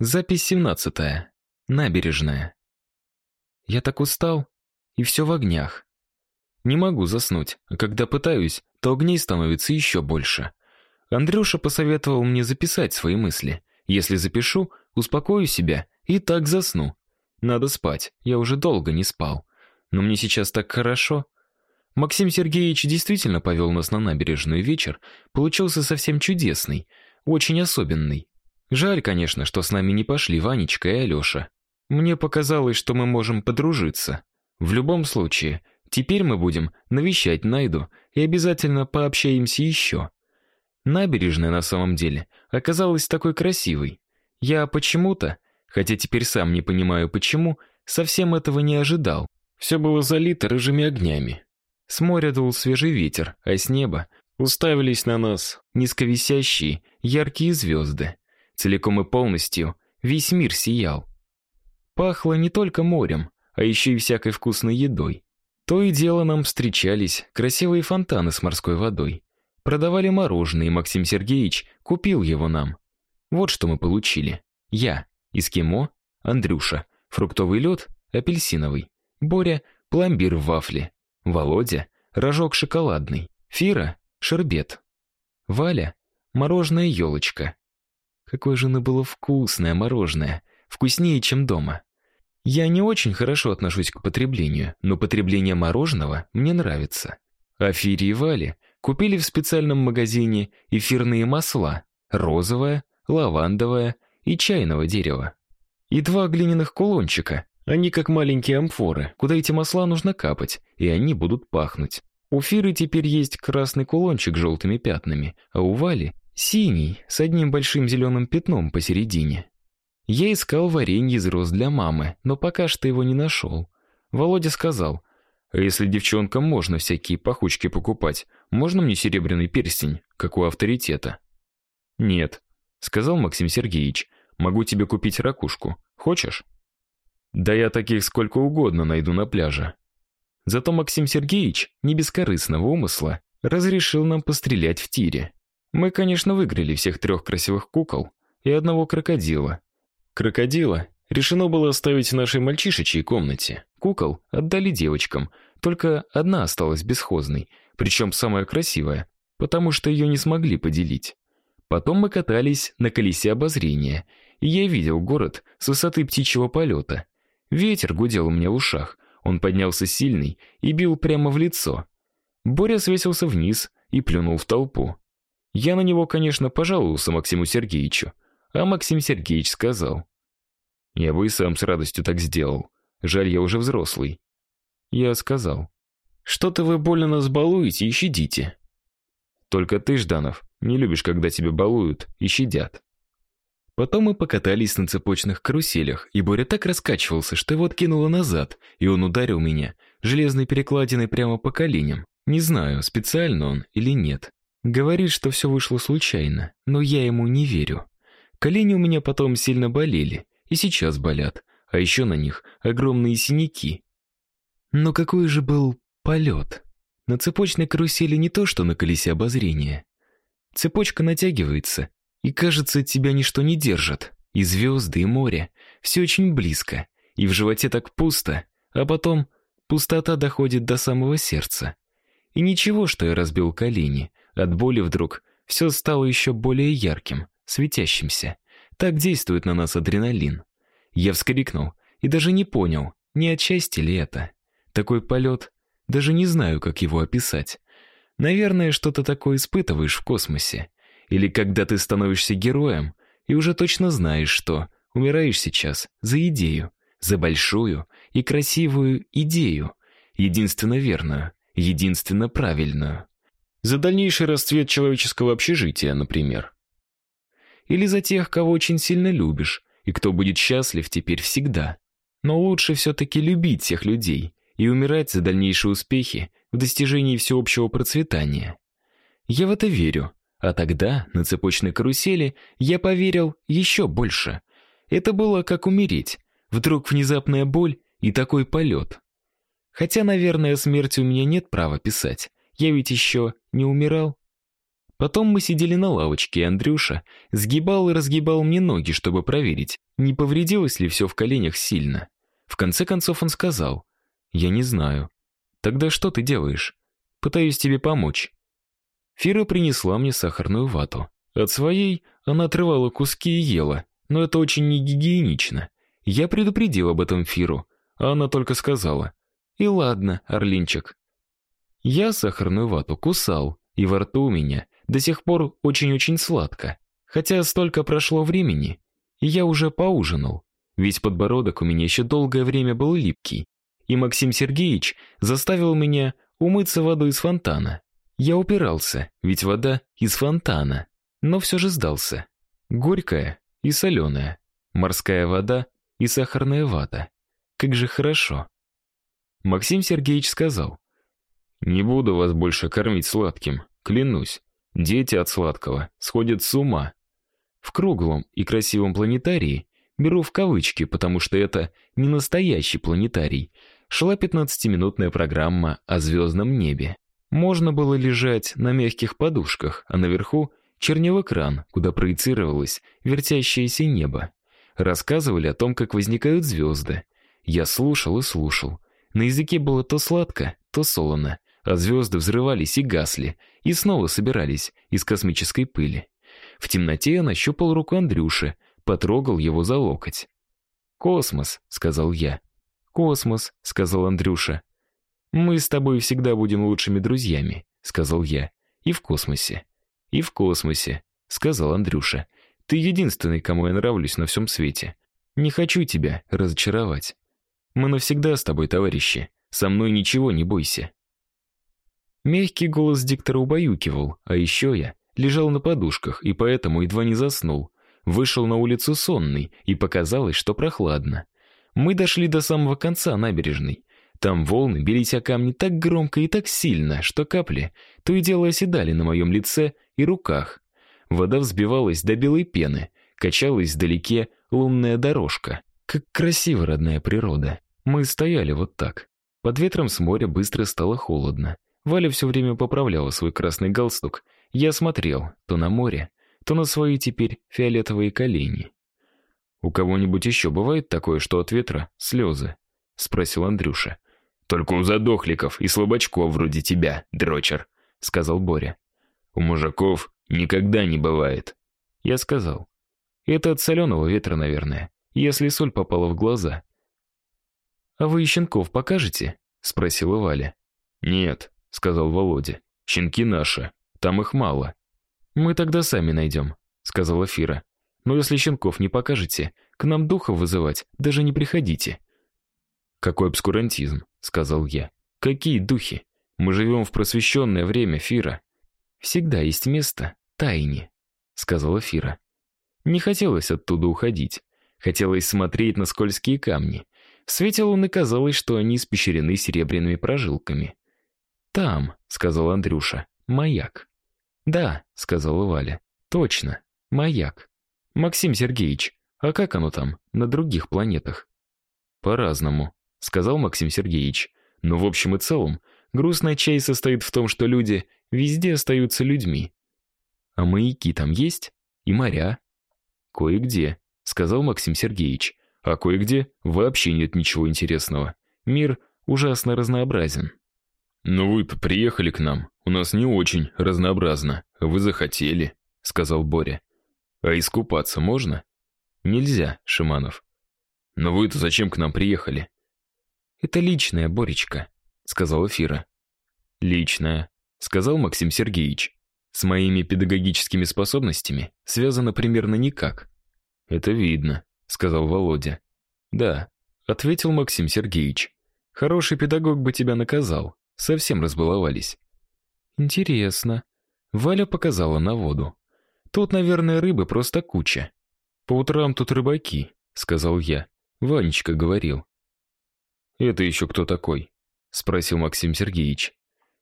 Запись 17. Набережная. Я так устал, и все в огнях. Не могу заснуть, а когда пытаюсь, то огней становится еще больше. Андрюша посоветовал мне записать свои мысли. Если запишу, успокою себя и так засну. Надо спать. Я уже долго не спал. Но мне сейчас так хорошо. Максим Сергеевич действительно повел нас на набережную вечер, получился совсем чудесный, очень особенный. Жаль, конечно, что с нами не пошли Ванечка и Алёша. Мне показалось, что мы можем подружиться. В любом случае, теперь мы будем навещать Найду и обязательно пообщаемся еще. Набережная на самом деле оказалась такой красивой. Я почему-то, хотя теперь сам не понимаю почему, совсем этого не ожидал. Все было залито рыжими огнями. С моря дул свежий ветер, а с неба уставились на нас низковисящие яркие звезды. Целиком и полностью весь мир сиял. Пахло не только морем, а еще и всякой вкусной едой. То и дело нам встречались красивые фонтаны с морской водой. Продавали мороженое, и Максим Сергеевич купил его нам. Вот что мы получили. Я эскимо, Андрюша фруктовый лед, апельсиновый, Боря пломбир в вафле, Володя рожок шоколадный, Фира шербет, Валя мороженое елочка, Какое же оно было вкусное мороженое, вкуснее, чем дома. Я не очень хорошо отношусь к потреблению, но потребление мороженого мне нравится. А и Вале купили в специальном магазине эфирные масла: розовое, лавандовое и чайного дерева. И два глиняных кулончика. Они как маленькие амфоры, куда эти масла нужно капать, и они будут пахнуть. У Фиры теперь есть красный кулончик с желтыми пятнами, а у Вали Синий, с одним большим зеленым пятном посередине. Я искал варенье из роз для мамы, но пока что его не нашел. Володя сказал: "А если девчонкам можно всякие пахучки покупать, можно мне серебряный перстень, как у авторитета?" "Нет", сказал Максим Сергеевич. "Могу тебе купить ракушку. Хочешь?" "Да я таких сколько угодно найду на пляже". Зато Максим Сергеевич, не без корыстного умысла, разрешил нам пострелять в тире. Мы, конечно, выиграли всех трех красивых кукол и одного крокодила. Крокодила решено было оставить в нашей мальчишечьей комнате. Кукол отдали девочкам, только одна осталась бесхозной, причем самая красивая, потому что ее не смогли поделить. Потом мы катались на колесе обозрения, и я видел город с высоты птичьего полета. Ветер гудел у меня в ушах, он поднялся сильный и бил прямо в лицо. Боря свесился вниз и плюнул в толпу. Я на него, конечно, пожаловался Максиму Сергеевичу, а Максим Сергеевич сказал: "Я бы и сам с радостью так сделал. Жаль, я уже взрослый". Я сказал: "Что-то вы больно нас балуете и щадите". Только ты, Жданов, не любишь, когда тебя балуют и щадят. Потом мы покатались на цепочных каруселях, и Боря так раскачивался, что его откинуло назад, и он ударил меня железной перекладиной прямо по коленям. Не знаю, специально он или нет. Говорит, что все вышло случайно, но я ему не верю. Колени у меня потом сильно болели, и сейчас болят, а еще на них огромные синяки. Но какой же был полет? На цепочной карусели не то, что на колесе обозрения. Цепочка натягивается, и кажется, тебя ничто не держит. И звезды, и море, все очень близко, и в животе так пусто, а потом пустота доходит до самого сердца. И ничего, что я разбил колени, от боли вдруг все стало еще более ярким, светящимся. Так действует на нас адреналин. Я вскрикнул и даже не понял, не отчасти ли это. Такой полет, даже не знаю, как его описать. Наверное, что-то такое испытываешь в космосе. Или когда ты становишься героем и уже точно знаешь, что умираешь сейчас за идею, за большую и красивую идею, единственно верную, единственно правильную за дальнейший расцвет человеческого общежития, например. Или за тех, кого очень сильно любишь, и кто будет счастлив теперь всегда. Но лучше все таки любить всех людей и умирать за дальнейшие успехи в достижении всеобщего процветания. Я в это верю. А тогда на цепочной карусели я поверил еще больше. Это было как умереть. Вдруг внезапная боль и такой полет. Хотя, наверное, смерти у меня нет права писать. Я ведь еще не умирал. Потом мы сидели на лавочке, и Андрюша сгибал и разгибал мне ноги, чтобы проверить, не повредилось ли все в коленях сильно. В конце концов он сказал: "Я не знаю. Тогда что ты делаешь? Пытаюсь тебе помочь". Фира принесла мне сахарную вату. От своей она отрывала куски и ела, но это очень негигиенично. Я предупредил об этом Фиру, а она только сказала: "И ладно, Орлинчик". Я сахарную вату кусал, и во рту у меня до сих пор очень-очень сладко. Хотя столько прошло времени, и я уже поужинал. Ведь подбородок у меня еще долгое время был липкий, и Максим Сергеевич заставил меня умыться водой из фонтана. Я упирался, ведь вода из фонтана, но все же сдался. Горькая и соленая, морская вода и сахарная вата. Как же хорошо. Максим Сергеевич сказал: "Не буду вас больше кормить сладким, клянусь. Дети от сладкого сходят с ума. В круглом и красивом планетарии беру в кавычки, потому что это не настоящий планетарий. Шла пятнадцатиминутная программа о звездном небе. Можно было лежать на мягких подушках, а наверху чернел экран, куда проецировалось вертящееся небо. Рассказывали о том, как возникают звезды. Я слушал и слушал. На языке было то сладко, то солоно, а звезды взрывались и гасли, и снова собирались из космической пыли. В темноте я нащупал руку Андрюши, потрогал его за локоть. "Космос", сказал я. "Космос", сказал Андрюша. "Мы с тобой всегда будем лучшими друзьями", сказал я. "И в космосе" и в космосе, сказал Андрюша. Ты единственный, кому я нравлюсь на всем свете. Не хочу тебя разочаровать. Мы навсегда с тобой товарищи. Со мной ничего не бойся. Мягкий голос диктора убаюкивал, а еще я лежал на подушках и поэтому едва не заснул. Вышел на улицу сонный, и показалось, что прохладно. Мы дошли до самого конца набережной. Там волны бились о камни так громко и так сильно, что капли то и дело оседали на моем лице и руках. Вода взбивалась до белой пены, качалась вдалеке лунная дорожка. Как красиво родная природа. Мы стояли вот так. Под ветром с моря быстро стало холодно. Валя все время поправляла свой красный галстук. Я смотрел то на море, то на свои теперь фиолетовые колени. У кого-нибудь еще бывает такое, что от ветра слезы?» — спросил Андрюша. Только у задохликов и слабачков вроде тебя, дрочер, сказал Боря. У мужиков никогда не бывает. Я сказал: "Это от соленого ветра, наверное, если соль попала в глаза". А вы щенков покажете? спросила Валя. Нет, сказал Володя. Щенки наши, там их мало. Мы тогда сами найдем», — сказала Фира. Но если щенков не покажете, к нам духов вызывать даже не приходите. Какой обскурантизм, сказал я. Какие духи? Мы живем в просвещенное время, Фира. Всегда есть место тайне, сказала Фира. Не хотелось оттуда уходить. Хотелось смотреть на скользкие камни. В свете луны казалось, что они испещрены серебряными прожилками. Там, сказал Андрюша. Маяк. Да, сказала Валя. Точно. Маяк. Максим Сергеевич, а как оно там на других планетах? По-разному, сказал Максим Сергеевич. Но в общем и целом, грустная часть состоит в том, что люди везде остаются людьми. А маяки там есть? И моря? Кое-где, сказал Максим Сергеевич. А кое-где вообще нет ничего интересного. Мир ужасно разнообразен. Но вы-то приехали к нам. У нас не очень разнообразно. Вы захотели, сказал Боря. А искупаться можно? Нельзя, Шиманов. Но вы-то зачем к нам приехали? Это личная, Боречка, сказала Фира. Личная, сказал Максим Сергеевич. С моими педагогическими способностями связано примерно никак. Это видно, сказал Володя. Да, ответил Максим Сергеевич. Хороший педагог бы тебя наказал. Совсем разбаловались. Интересно. Валя показала на воду. Тут, наверное, рыбы просто куча. По утрам тут рыбаки, сказал я. Ванечка говорил. Это еще кто такой? спросил Максим Сергеевич.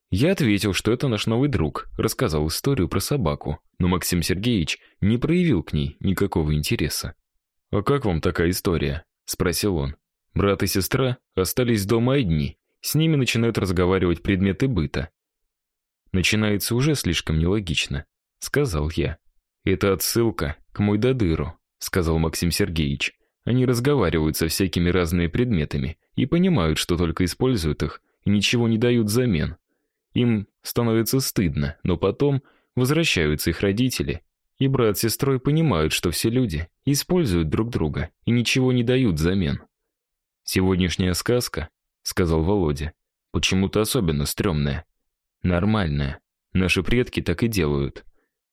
Я ответил, что это наш новый друг, рассказал историю про собаку, но Максим Сергеевич не проявил к ней никакого интереса. А как вам такая история? спросил он. Брат и сестра остались дома одни. С ними начинают разговаривать предметы быта. Начинается уже слишком нелогично, сказал я. Это отсылка к мой дадыру, сказал Максим Сергеевич. Они разговаривают со всякими разными предметами и понимают, что только используют их и ничего не дают взамен. Им становится стыдно, но потом возвращаются их родители, и брат с сестрой понимают, что все люди используют друг друга и ничего не дают взамен. Сегодняшняя сказка, сказал Володя, почему-то особенно стрёмная. Нормальная. Наши предки так и делают.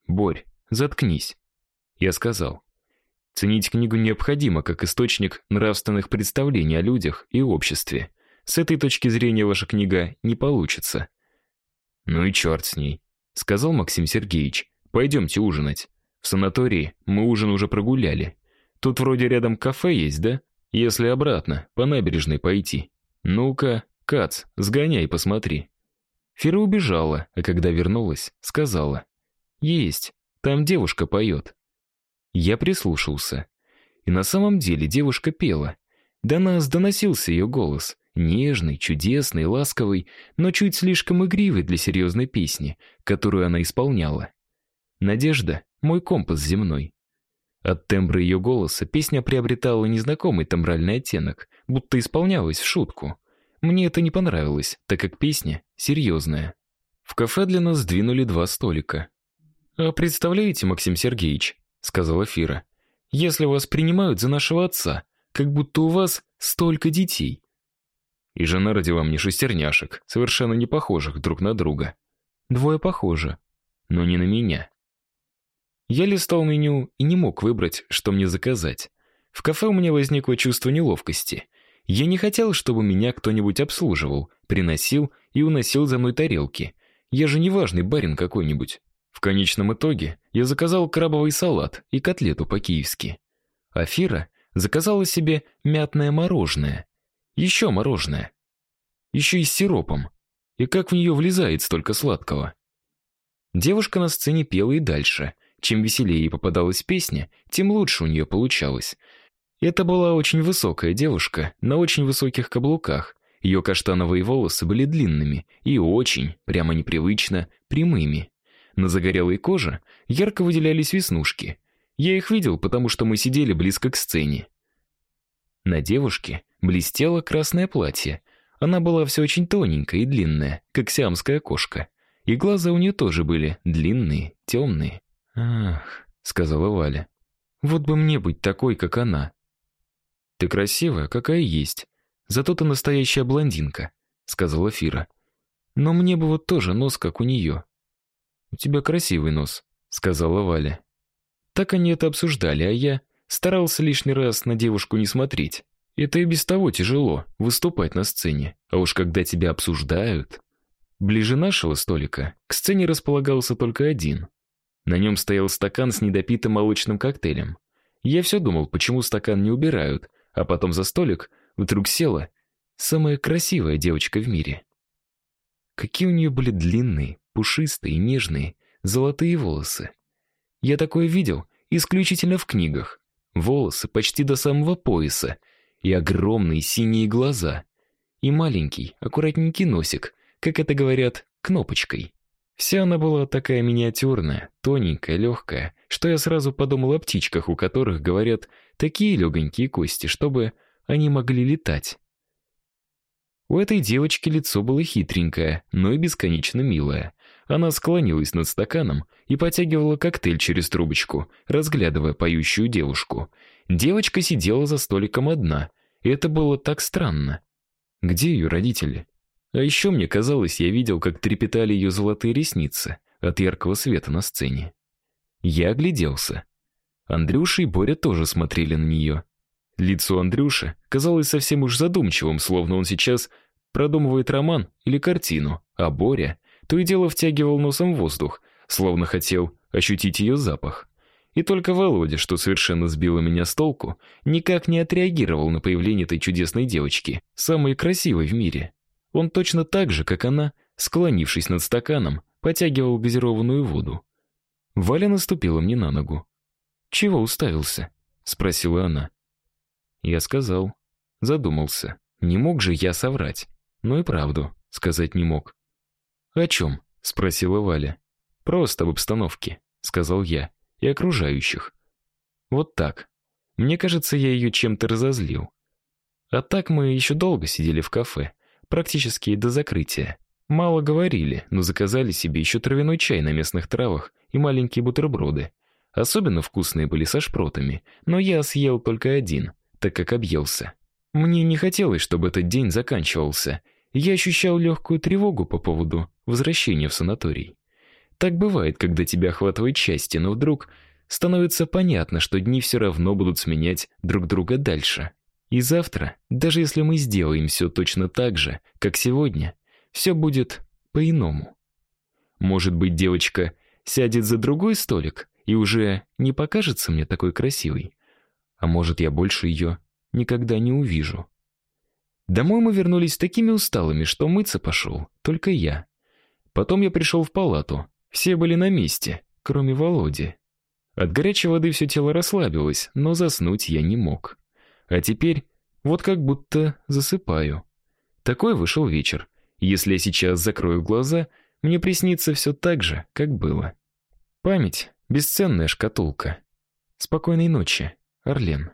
Борь, заткнись. Я сказал. Ценить книгу необходимо как источник нравственных представлений о людях и обществе. С этой точки зрения ваша книга не получится. Ну и черт с ней, сказал Максим Сергеевич. Пойдемте ужинать. В санатории мы ужин уже прогуляли. Тут вроде рядом кафе есть, да? Если обратно, по набережной пойти. Ну-ка, Кац, сгоняй, посмотри. Фира убежала, а когда вернулась, сказала: "Есть, там девушка поет». Я прислушался. И на самом деле девушка пела. До нас доносился ее голос, нежный, чудесный, ласковый, но чуть слишком игривый для серьезной песни, которую она исполняла. Надежда мой компас земной. От тембра ее голоса песня приобретала незнакомый тембральный оттенок, будто исполнялась в шутку. Мне это не понравилось, так как песня серьезная. В кафе для нас сдвинули два столика. А представляете, Максим Сергеевич, сказала Фира. Если вас принимают за нашего отца, как будто у вас столько детей. И жена родила мне шестерняшек, совершенно не похожих друг на друга. Двое похожи, но не на меня. Я листал меню и не мог выбрать, что мне заказать. В кафе у меня возникло чувство неловкости. Я не хотел, чтобы меня кто-нибудь обслуживал, приносил и уносил за мной тарелки. Я же не важный барин какой-нибудь. В конечном итоге я заказал крабовый салат и котлету по-киевски. Афира заказала себе мятное мороженое. Еще мороженое. Еще и с сиропом. И как в нее влезает столько сладкого? Девушка на сцене пела и дальше. Чем веселее ей попадалась песня, тем лучше у нее получалось. Это была очень высокая девушка на очень высоких каблуках. Ее каштановые волосы были длинными и очень, прямо непривычно, прямыми. На загорелой коже ярко выделялись веснушки. Я их видел, потому что мы сидели близко к сцене. На девушке блестело красное платье. Она была все очень тоненькая и длинная, как сиамская кошка. И глаза у нее тоже были длинные, темные. «Ах», — сказала Валя, — «вот бы мне быть такой, как она». «Ты красивая, какая есть. Зато ты настоящая блондинка», — сказала Фира. «Но мне бы вот тоже нос, как у нее». «У тебя красивый нос», — сказала Валя. Так они это обсуждали, а я старался лишний раз на девушку не смотреть. Это и без того тяжело выступать на сцене, а уж когда тебя обсуждают. Ближе нашего столика к сцене располагался только один. На нем стоял стакан с недопитым молочным коктейлем. Я все думал, почему стакан не убирают, а потом за столик вдруг села самая красивая девочка в мире. Какие у нее были длинные, пушистые, нежные, золотые волосы. Я такое видел исключительно в книгах. Волосы почти до самого пояса и огромные синие глаза и маленький, аккуратненький носик, как это говорят, кнопочкой. Вся она была такая миниатюрная, тоненькая, легкая, что я сразу подумал о птичках, у которых, говорят, такие легонькие кости, чтобы они могли летать. У этой девочки лицо было хитренькое, но и бесконечно милое. Она склонилась над стаканом и потягивала коктейль через трубочку, разглядывая поющую девушку. Девочка сидела за столиком одна, и это было так странно. Где ее родители? А еще мне казалось, я видел, как трепетали ее золотые ресницы от яркого света на сцене. Я огляделся. Андрюша и Боря тоже смотрели на нее. Лицо Андрюши казалось совсем уж задумчивым, словно он сейчас продумывает роман или картину, а Боря то и дело втягивал носом воздух, словно хотел ощутить ее запах. И только Володя, что совершенно сбило меня с толку, никак не отреагировал на появление этой чудесной девочки, самой красивой в мире. Он точно так же, как она, склонившись над стаканом, потягивал газированную воду. Валя наступила мне на ногу. "Чего уставился?" спросила она. Я сказал, задумался. Не мог же я соврать. Но и правду сказать не мог. "О чем?» — спросила Валя. "Просто об обстановке", сказал я. "И окружающих". Вот так. Мне кажется, я ее чем-то разозлил. А так мы еще долго сидели в кафе, практически до закрытия. Мало говорили, но заказали себе еще травяной чай на местных травах и маленькие бутерброды. Особенно вкусные были со шпротами, но я съел только один, так как объелся. Мне не хотелось, чтобы этот день заканчивался. Я ощущал легкую тревогу по поводу возвращения в санаторий. Так бывает, когда тебя охватывает счастье, но вдруг становится понятно, что дни все равно будут сменять друг друга дальше. И завтра, даже если мы сделаем все точно так же, как сегодня, все будет по-иному. Может быть, девочка сядет за другой столик и уже не покажется мне такой красивой. А может, я больше ее никогда не увижу. Домой мы вернулись такими усталыми, что мыться пошел только я. Потом я пришел в палату. Все были на месте, кроме Володи. От горячей воды все тело расслабилось, но заснуть я не мог. А теперь вот как будто засыпаю. Такой вышел вечер. Если я сейчас закрою глаза, мне приснится все так же, как было. Память бесценная шкатулка. Спокойной ночи, Орлен.